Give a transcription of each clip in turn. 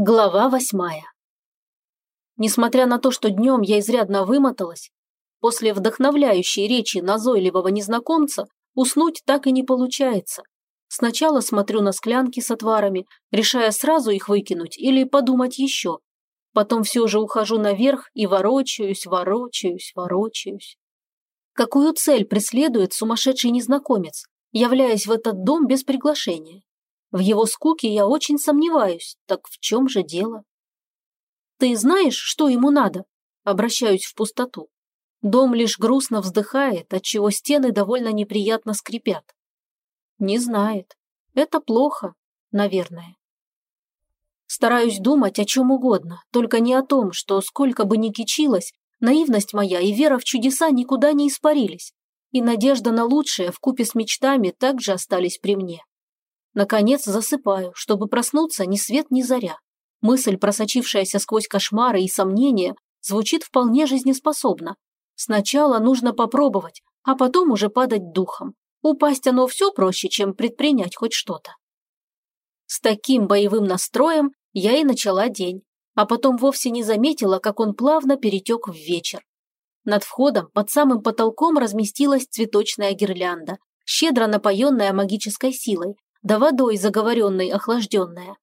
Глава восьмая. Несмотря на то, что днем я изрядно вымоталась, после вдохновляющей речи назойливого незнакомца уснуть так и не получается. Сначала смотрю на склянки с отварами, решая сразу их выкинуть или подумать еще. Потом все же ухожу наверх и ворочаюсь, ворочаюсь, ворочаюсь. Какую цель преследует сумасшедший незнакомец, являясь в этот дом без приглашения? В его скуке я очень сомневаюсь. Так в чем же дело? Ты знаешь, что ему надо? Обращаюсь в пустоту. Дом лишь грустно вздыхает, отчего стены довольно неприятно скрипят. Не знает. Это плохо, наверное. Стараюсь думать о чем угодно, только не о том, что сколько бы ни кичилась, наивность моя и вера в чудеса никуда не испарились, и надежда на лучшее вкупе с мечтами также остались при мне. Наконец засыпаю, чтобы проснуться ни свет ни заря. Мысль, просочившаяся сквозь кошмары и сомнения, звучит вполне жизнеспособно. Сначала нужно попробовать, а потом уже падать духом. Упасть оно все проще, чем предпринять хоть что-то. С таким боевым настроем я и начала день, а потом вовсе не заметила, как он плавно перетек в вечер. Над входом под самым потолком разместилась цветочная гирлянда, щедро напоенная магической силой, да водой заговоренной охлажденная.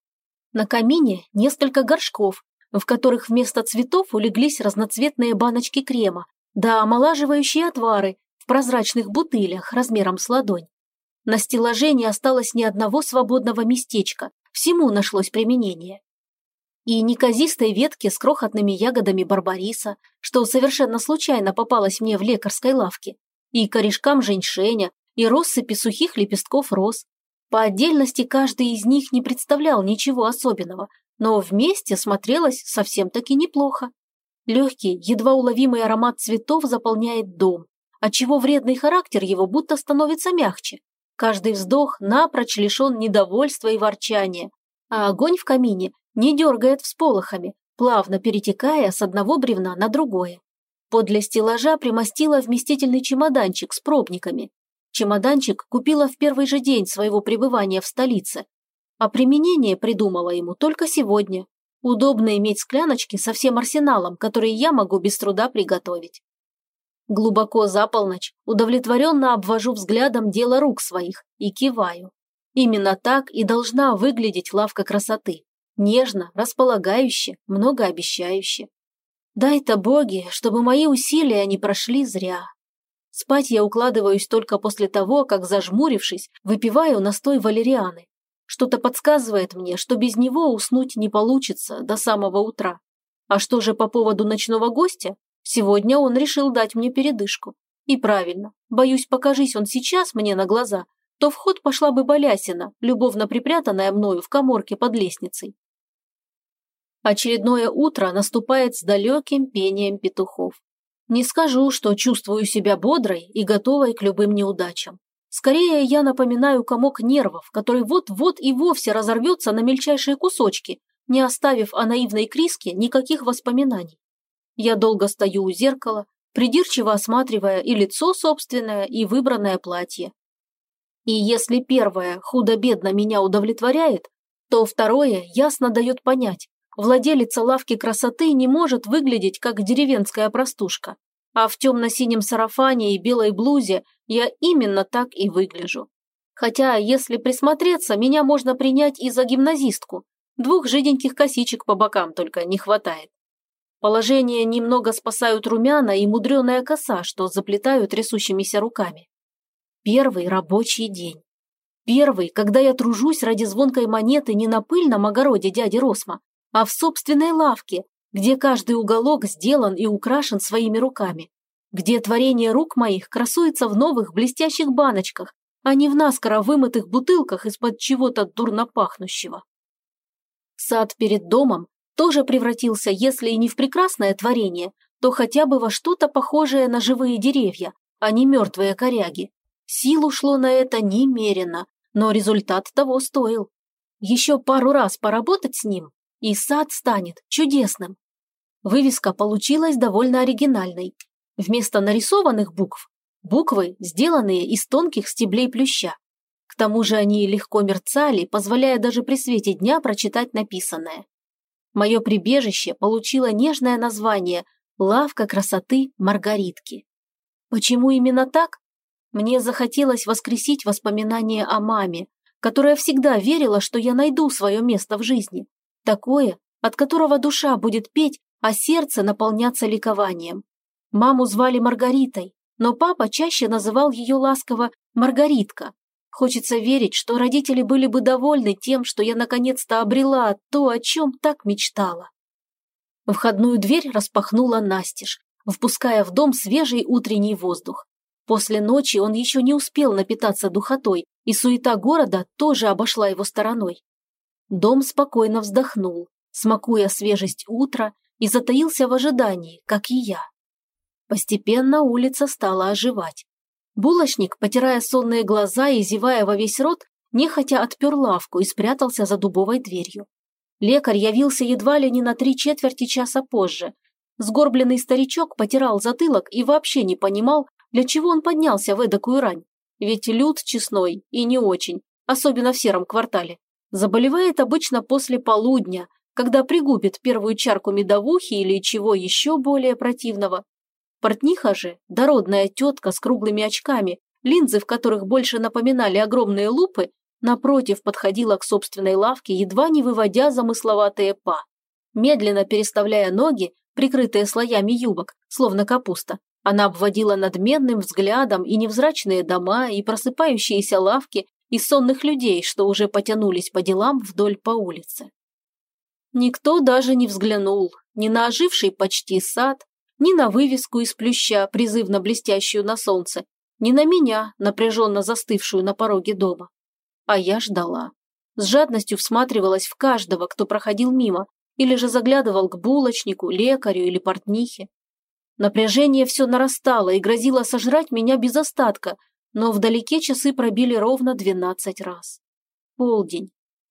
На камине несколько горшков, в которых вместо цветов улеглись разноцветные баночки крема, да омолаживающие отвары в прозрачных бутылях размером с ладонь. На стеллаже не осталось ни одного свободного местечка, всему нашлось применение. И неказистой ветки с крохотными ягодами барбариса, что совершенно случайно попалось мне в лекарской лавке, и корешкам женьшеня, и россыпи сухих лепестков роз, по отдельности каждый из них не представлял ничего особенного, но вместе смотрелось совсем-таки неплохо. Легкий, едва уловимый аромат цветов заполняет дом, отчего вредный характер его будто становится мягче. Каждый вздох напрочь лишен недовольства и ворчания, а огонь в камине не дергает всполохами, плавно перетекая с одного бревна на другое. Подле стеллажа примостила вместительный чемоданчик с пробниками, Чемоданчик купила в первый же день своего пребывания в столице, а применение придумала ему только сегодня. Удобно иметь скляночки со всем арсеналом, который я могу без труда приготовить. Глубоко за полночь удовлетворенно обвожу взглядом дело рук своих и киваю. Именно так и должна выглядеть лавка красоты. Нежно, располагающе, многообещающе. Дай-то боги, чтобы мои усилия не прошли зря. Спать я укладываюсь только после того, как, зажмурившись, выпиваю настой валерианы. Что-то подсказывает мне, что без него уснуть не получится до самого утра. А что же по поводу ночного гостя? Сегодня он решил дать мне передышку. И правильно. Боюсь, покажись он сейчас мне на глаза, то в ход пошла бы балясина, любовно припрятанная мною в коморке под лестницей. Очередное утро наступает с далеким пением петухов. Не скажу, что чувствую себя бодрой и готовой к любым неудачам. Скорее, я напоминаю комок нервов, который вот-вот и вовсе разорвется на мельчайшие кусочки, не оставив о наивной Криске никаких воспоминаний. Я долго стою у зеркала, придирчиво осматривая и лицо собственное, и выбранное платье. И если первое худо-бедно меня удовлетворяет, то второе ясно дает понять, Владелица лавки красоты не может выглядеть как деревенская простушка, а в темно-синем сарафане и белой блузе я именно так и выгляжу. Хотя, если присмотреться, меня можно принять и за гимназистку. Двух жиденьких косичек по бокам только не хватает. Положение немного спасают румяна и мудреная коса, что заплетаю трясущимися руками. Первый рабочий день. Первый, когда я тружусь ради звонкой монеты не на пыльном огороде дяди Росма, а в собственной лавке, где каждый уголок сделан и украшен своими руками, где творение рук моих красуется в новых блестящих баночках, а не в наскоро вымытых бутылках из-под чего-то дурно пахнущего. Сад перед домом тоже превратился, если и не в прекрасное творение, то хотя бы во что-то похожее на живые деревья, а не мертвые коряги. Сил ушло на это немерено, но результат того стоил. Еще пару раз поработать с ним, и сад станет чудесным. Вывеска получилась довольно оригинальной. Вместо нарисованных букв – буквы, сделанные из тонких стеблей плюща. К тому же они легко мерцали, позволяя даже при свете дня прочитать написанное. Мое прибежище получило нежное название «Лавка красоты Маргаритки». Почему именно так? Мне захотелось воскресить воспоминания о маме, которая всегда верила, что я найду свое место в жизни. Такое, от которого душа будет петь, а сердце наполняться ликованием. Маму звали Маргаритой, но папа чаще называл ее ласково «Маргаритка». Хочется верить, что родители были бы довольны тем, что я наконец-то обрела то, о чем так мечтала. Входную дверь распахнула настежь, впуская в дом свежий утренний воздух. После ночи он еще не успел напитаться духотой, и суета города тоже обошла его стороной. Дом спокойно вздохнул, смакуя свежесть утра, и затаился в ожидании, как и я. Постепенно улица стала оживать. Булочник, потирая сонные глаза и зевая во весь рот, нехотя отпер лавку и спрятался за дубовой дверью. Лекарь явился едва ли не на три четверти часа позже. Сгорбленный старичок потирал затылок и вообще не понимал, для чего он поднялся в эдакую рань. Ведь люд честной и не очень, особенно в сером квартале. Заболевает обычно после полудня, когда пригубит первую чарку медовухи или чего еще более противного. Портниха же, дородная тетка с круглыми очками, линзы в которых больше напоминали огромные лупы, напротив подходила к собственной лавке, едва не выводя замысловатые па. Медленно переставляя ноги, прикрытые слоями юбок, словно капуста, она обводила надменным взглядом и невзрачные дома, и просыпающиеся лавки, и сонных людей, что уже потянулись по делам вдоль по улице. Никто даже не взглянул ни на оживший почти сад, ни на вывеску из плюща, призывно блестящую на солнце, ни на меня, напряженно застывшую на пороге дома. А я ждала. С жадностью всматривалась в каждого, кто проходил мимо, или же заглядывал к булочнику, лекарю или портнихе. Напряжение все нарастало и грозило сожрать меня без остатка, но вдалеке часы пробили ровно двенадцать раз. Полдень.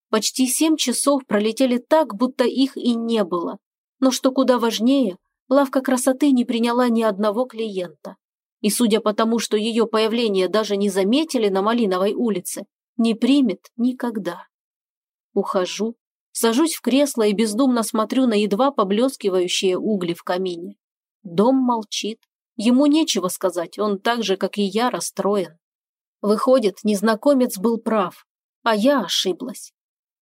Почти семь часов пролетели так, будто их и не было. Но что куда важнее, лавка красоты не приняла ни одного клиента. И судя по тому, что ее появление даже не заметили на Малиновой улице, не примет никогда. Ухожу, сажусь в кресло и бездумно смотрю на едва поблескивающие угли в камине. Дом молчит. Ему нечего сказать, он так же, как и я, расстроен. Выходит, незнакомец был прав, а я ошиблась.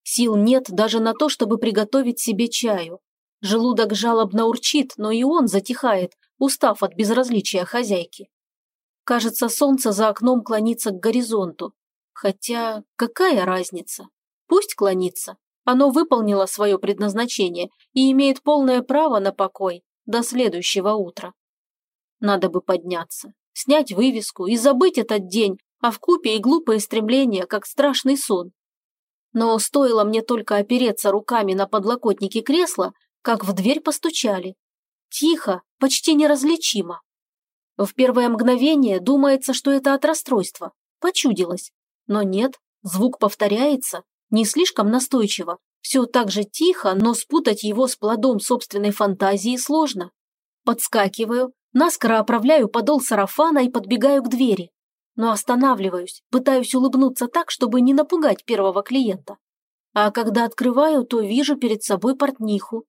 Сил нет даже на то, чтобы приготовить себе чаю. Желудок жалобно урчит, но и он затихает, устав от безразличия хозяйки. Кажется, солнце за окном клонится к горизонту. Хотя какая разница? Пусть клонится. Оно выполнило свое предназначение и имеет полное право на покой до следующего утра. Надо бы подняться, снять вывеску и забыть этот день, а в купе и глупые стремления, как страшный сон. Но стоило мне только опереться руками на подлокотники кресла, как в дверь постучали. Тихо, почти неразличимо. В первое мгновение думается, что это от расстройства. Почудилось. Но нет, звук повторяется, не слишком настойчиво. Все так же тихо, но спутать его с плодом собственной фантазии сложно. Подскакиваю, наскоро оправляю подол сарафана и подбегаю к двери но останавливаюсь, пытаюсь улыбнуться так, чтобы не напугать первого клиента. А когда открываю, то вижу перед собой портниху.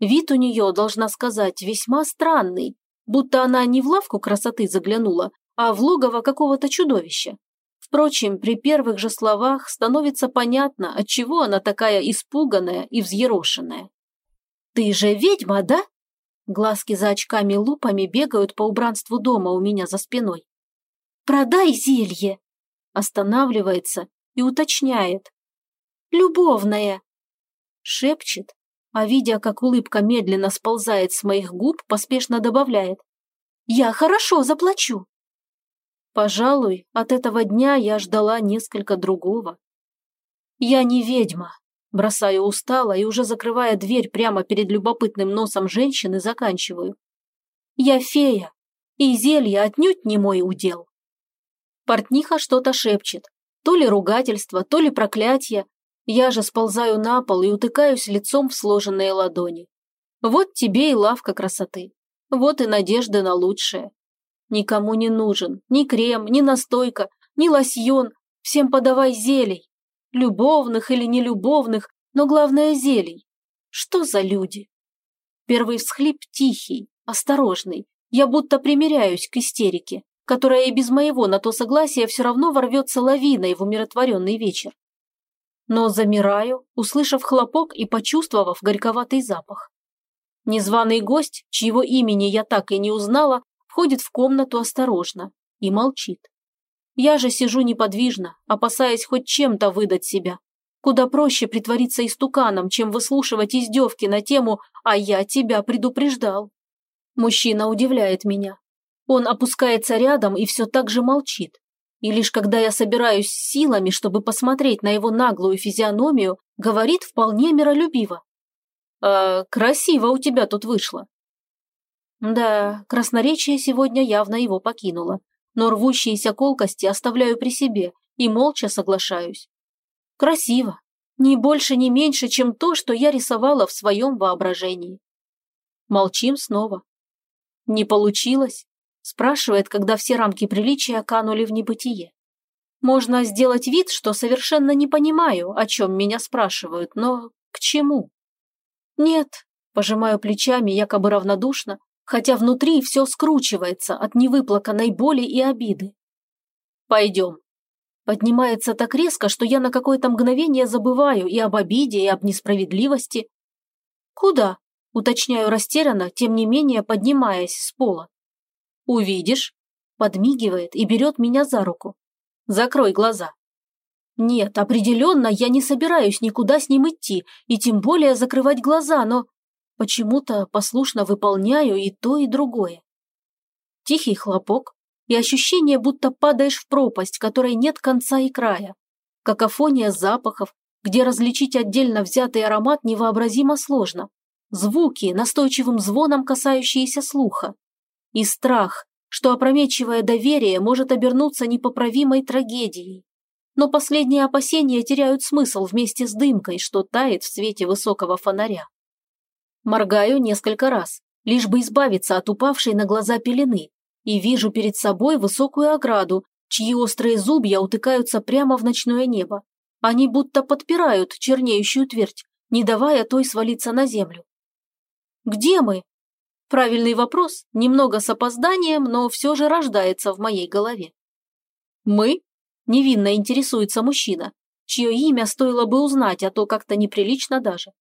Вид у нее, должна сказать, весьма странный, будто она не в лавку красоты заглянула, а в логово какого-то чудовища. Впрочем, при первых же словах становится понятно, отчего она такая испуганная и взъерошенная. «Ты же ведьма, да?» Глазки за очками-лупами бегают по убранству дома у меня за спиной. Продай зелье!» Останавливается и уточняет. «Любовное!» Шепчет, а видя, как улыбка медленно сползает с моих губ, поспешно добавляет. «Я хорошо заплачу!» Пожалуй, от этого дня я ждала несколько другого. «Я не ведьма», бросаю устало и уже закрывая дверь прямо перед любопытным носом женщины, заканчиваю. «Я фея, и зелье отнюдь не мой удел». Портниха что-то шепчет. То ли ругательство, то ли проклятие. Я же сползаю на пол и утыкаюсь лицом в сложенные ладони. Вот тебе и лавка красоты. Вот и надежда на лучшее. Никому не нужен ни крем, ни настойка, ни лосьон. Всем подавай зелий. Любовных или нелюбовных, но главное зелий. Что за люди? Первый всхлип тихий, осторожный. Я будто примеряюсь к истерике, которая и без моего на то согласия все равно ворвется лавиной в умиротворенный вечер. Но замираю, услышав хлопок и почувствовав горьковатый запах. Незваный гость, чьего имени я так и не узнала, входит в комнату осторожно и молчит. Я же сижу неподвижно, опасаясь хоть чем-то выдать себя. Куда проще притвориться истуканом, чем выслушивать издевки на тему «А я тебя предупреждал». Мужчина удивляет меня. Он опускается рядом и все так же молчит. И лишь когда я собираюсь силами, чтобы посмотреть на его наглую физиономию, говорит вполне миролюбиво. «А, красиво у тебя тут вышло». Да, красноречие сегодня явно его покинуло, но рвущиеся колкости оставляю при себе и молча соглашаюсь. Красиво. Ни больше, ни меньше, чем то, что я рисовала в своем воображении. Молчим снова. Не получилось? Спрашивает, когда все рамки приличия канули в небытие. Можно сделать вид, что совершенно не понимаю, о чем меня спрашивают, но к чему? Нет, пожимаю плечами якобы равнодушно, хотя внутри все скручивается от невыплаканной боли и обиды. Пойдем. Поднимается так резко, что я на какое-то мгновение забываю и об обиде, и об несправедливости. Куда? Уточняю растерянно, тем не менее поднимаясь с пола. Увидишь? Подмигивает и берет меня за руку. Закрой глаза. Нет, определенно я не собираюсь никуда с ним идти, и тем более закрывать глаза, но почему-то послушно выполняю и то, и другое. Тихий хлопок, и ощущение, будто падаешь в пропасть, которой нет конца и края. Какофония запахов, где различить отдельно взятый аромат невообразимо сложно. Звуки, настойчивым звоном касающиеся слуха. И страх, что опрометчивое доверие может обернуться непоправимой трагедией. Но последние опасения теряют смысл вместе с дымкой, что тает в свете высокого фонаря. Моргаю несколько раз, лишь бы избавиться от упавшей на глаза пелены, и вижу перед собой высокую ограду, чьи острые зубья утыкаются прямо в ночное небо. Они будто подпирают чернеющую твердь, не давая той свалиться на землю. «Где мы?» Правильный вопрос, немного с опозданием, но все же рождается в моей голове. «Мы?» – невинно интересуется мужчина, чье имя стоило бы узнать, а то как-то неприлично даже.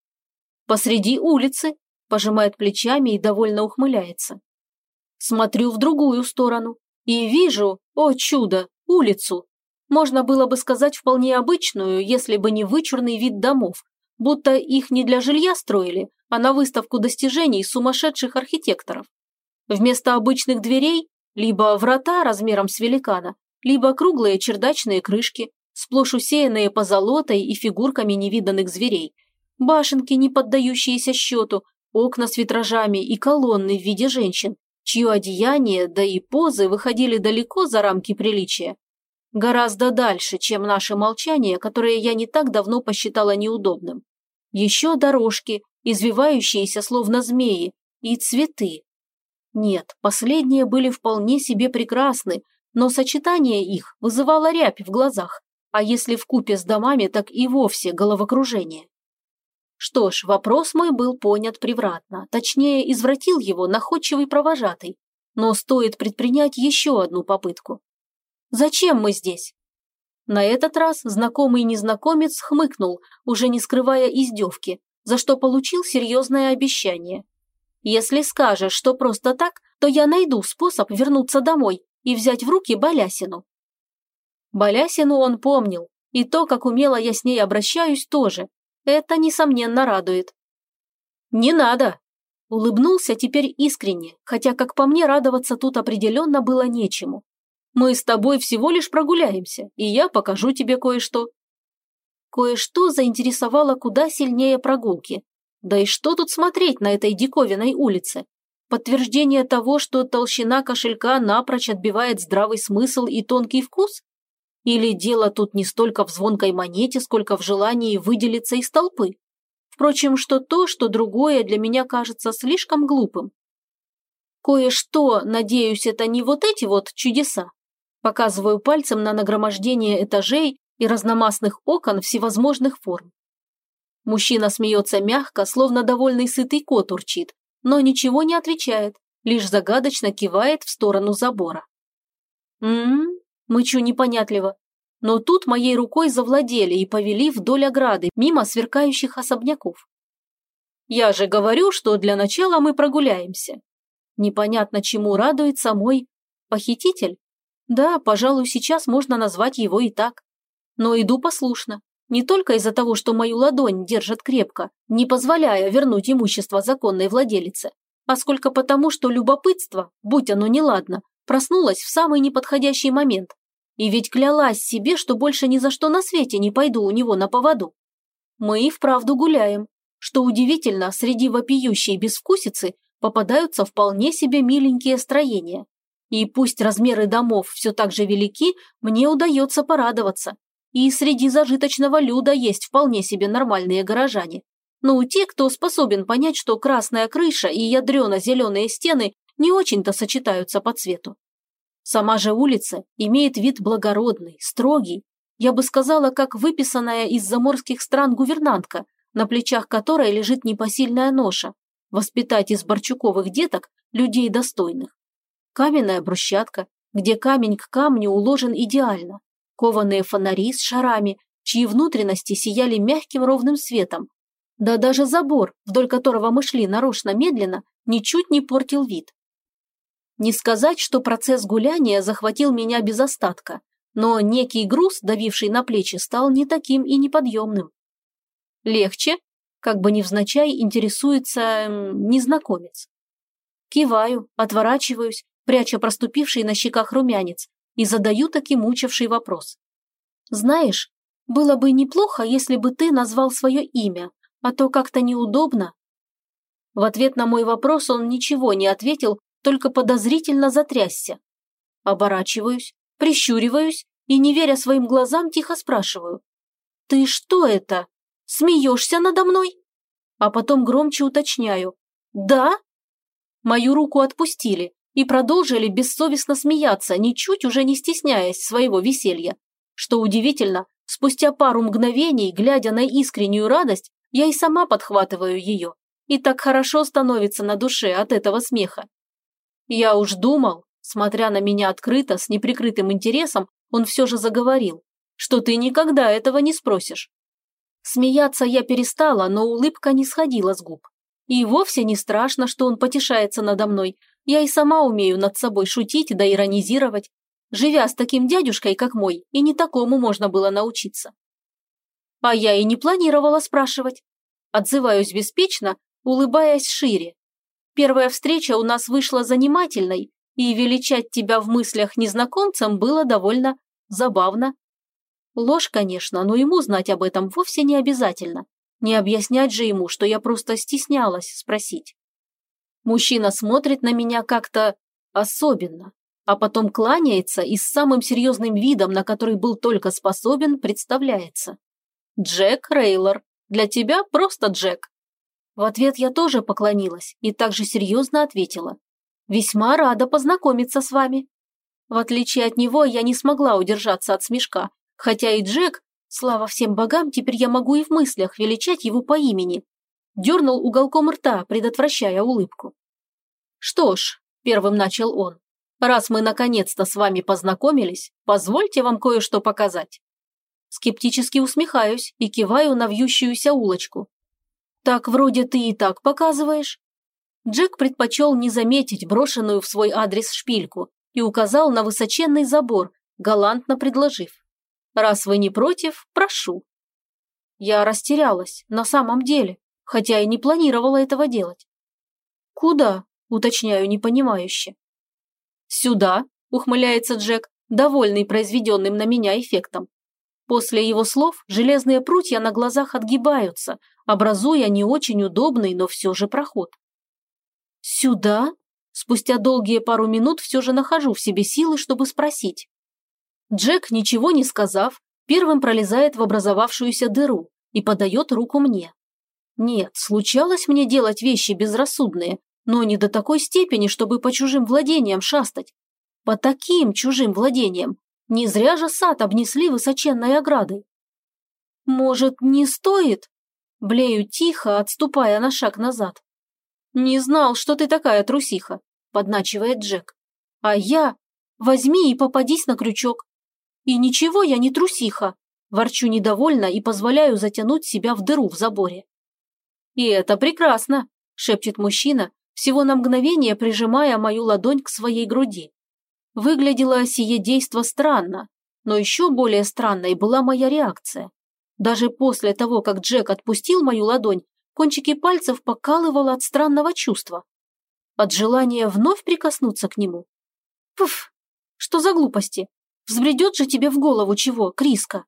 «Посреди улицы», – пожимает плечами и довольно ухмыляется. Смотрю в другую сторону и вижу, о чудо, улицу. Можно было бы сказать вполне обычную, если бы не вычурный вид домов, будто их не для жилья строили, а на выставку достижений сумасшедших архитекторов. Вместо обычных дверей либо врата размером с великана, либо круглые чердачные крышки, сплошь усеянные позолотой и фигурками невиданных зверей, башенки, не поддающиеся счету, окна с витражами и колонны в виде женщин, чье одеяние, да и позы выходили далеко за рамки приличия. Гораздо дальше, чем наше молчание, которое я не так давно посчитала неудобным. Еще дорожки, извивающиеся словно змеи, и цветы. Нет, последние были вполне себе прекрасны, но сочетание их вызывало рябь в глазах, а если в купе с домами, так и вовсе головокружение. Что ж, вопрос мой был понят превратно, точнее, извратил его находчивый провожатый. Но стоит предпринять еще одну попытку. «Зачем мы здесь?» На этот раз знакомый незнакомец хмыкнул, уже не скрывая издевки, за что получил серьезное обещание. «Если скажешь, что просто так, то я найду способ вернуться домой и взять в руки Балясину». Балясину он помнил, и то, как умело я с ней обращаюсь, тоже, это, несомненно, радует. «Не надо!» Улыбнулся теперь искренне, хотя, как по мне, радоваться тут определенно было нечему. «Мы с тобой всего лишь прогуляемся, и я покажу тебе кое-что». Кое-что заинтересовало куда сильнее прогулки. Да и что тут смотреть на этой диковинной улице? Подтверждение того, что толщина кошелька напрочь отбивает здравый смысл и тонкий вкус? Или дело тут не столько в звонкой монете, сколько в желании выделиться из толпы? Впрочем, что то, что другое для меня кажется слишком глупым. Кое-что, надеюсь, это не вот эти вот чудеса. Показываю пальцем на нагромождение этажей и разномастных окон всевозможных форм. Мужчина смеется мягко, словно довольный сытый кот урчит, но ничего не отвечает, лишь загадочно кивает в сторону забора. «М-м-м», мычу непонятливо, но тут моей рукой завладели и повели вдоль ограды, мимо сверкающих особняков. Я же говорю, что для начала мы прогуляемся. Непонятно, чему радуется мой похититель. Да, пожалуй, сейчас можно назвать его и так. Но иду послушно. Не только из-за того, что мою ладонь держат крепко, не позволяя вернуть имущество законной владелице, а сколько потому, что любопытство, будь оно неладно, проснулось в самый неподходящий момент. И ведь клялась себе, что больше ни за что на свете не пойду у него на поводу. Мы и вправду гуляем. Что удивительно, среди вопиющей безвкусицы попадаются вполне себе миленькие строения. И пусть размеры домов все так же велики, мне удается порадоваться. И среди зажиточного люда есть вполне себе нормальные горожане. Ну, те, кто способен понять, что красная крыша и ядрено-зеленые стены не очень-то сочетаются по цвету. Сама же улица имеет вид благородный, строгий, я бы сказала, как выписанная из заморских стран гувернантка, на плечах которой лежит непосильная ноша, воспитать из борчуковых деток людей достойных. Каменная брусчатка, где камень к камню уложен идеально, кованые фонари с шарами, чьи внутренности сияли мягким ровным светом. Да даже забор, вдоль которого мы шли нарочно медленно, ничуть не портил вид. Не сказать, что процесс гуляния захватил меня без остатка, но некий груз, давивший на плечи, стал не таким и неподъемным. «Легче?» – как бы невзначай интересуется незнакомец. Киваю, отворачиваюсь, пряча проступивший на щеках румянец, и задаю таки мучивший вопрос. «Знаешь, было бы неплохо, если бы ты назвал свое имя, а то как-то неудобно». В ответ на мой вопрос он ничего не ответил, только подозрительно затрясся. Оборачиваюсь, прищуриваюсь и, не веря своим глазам, тихо спрашиваю. «Ты что это? Смеешься надо мной?» А потом громче уточняю. «Да?» Мою руку отпустили, и продолжили бессовестно смеяться, ничуть уже не стесняясь своего веселья. Что удивительно, спустя пару мгновений, глядя на искреннюю радость, я и сама подхватываю ее. И так хорошо становится на душе от этого смеха. Я уж думал, смотря на меня открыто, с неприкрытым интересом, он все же заговорил, что ты никогда этого не спросишь. Смеяться я перестала, но улыбка не сходила с губ. И вовсе не страшно, что он потешается надо мной, я и сама умею над собой шутить да иронизировать. Живя с таким дядюшкой, как мой, и не такому можно было научиться. А я и не планировала спрашивать. Отзываюсь беспечно, улыбаясь шире. Первая встреча у нас вышла занимательной, и величать тебя в мыслях незнакомцем было довольно забавно. Ложь, конечно, но ему знать об этом вовсе не обязательно. Не объяснять же ему, что я просто стеснялась спросить. Мужчина смотрит на меня как-то особенно, а потом кланяется и с самым серьезным видом, на который был только способен, представляется. «Джек Рейлор. Для тебя просто Джек». В ответ я тоже поклонилась и также серьезно ответила. «Весьма рада познакомиться с вами». В отличие от него, я не смогла удержаться от смешка, хотя и Джек, слава всем богам, теперь я могу и в мыслях величать его по имени, дернул уголком рта, предотвращая улыбку. «Что ж», – первым начал он, – «раз мы наконец-то с вами познакомились, позвольте вам кое-что показать». Скептически усмехаюсь и киваю на вьющуюся улочку. «Так вроде ты и так показываешь». Джек предпочел не заметить брошенную в свой адрес шпильку и указал на высоченный забор, галантно предложив. «Раз вы не против, прошу». Я растерялась, на самом деле хотя и не планировала этого делать. «Куда?» – уточняю непонимающе. «Сюда», – ухмыляется Джек, довольный произведенным на меня эффектом. После его слов железные прутья на глазах отгибаются, образуя не очень удобный, но все же проход. «Сюда?» Спустя долгие пару минут все же нахожу в себе силы, чтобы спросить. Джек, ничего не сказав, первым пролезает в образовавшуюся дыру и подает руку мне. Нет, случалось мне делать вещи безрассудные, но не до такой степени, чтобы по чужим владениям шастать. По таким чужим владениям. Не зря же сад обнесли высоченной оградой. Может, не стоит? Блею тихо, отступая на шаг назад. «Не знал, что ты такая трусиха», – подначивает Джек. «А я? Возьми и попадись на крючок». «И ничего, я не трусиха», – ворчу недовольно и позволяю затянуть себя в дыру в заборе. «И это прекрасно», – шепчет мужчина, всего на мгновение прижимая мою ладонь к своей груди. Выглядело сие действо странно, но еще более странной была моя реакция. Даже после того, как Джек отпустил мою ладонь, кончики пальцев покалывало от странного чувства. От желания вновь прикоснуться к нему. Пф, что за глупости? Взбредет же тебе в голову чего, Криска?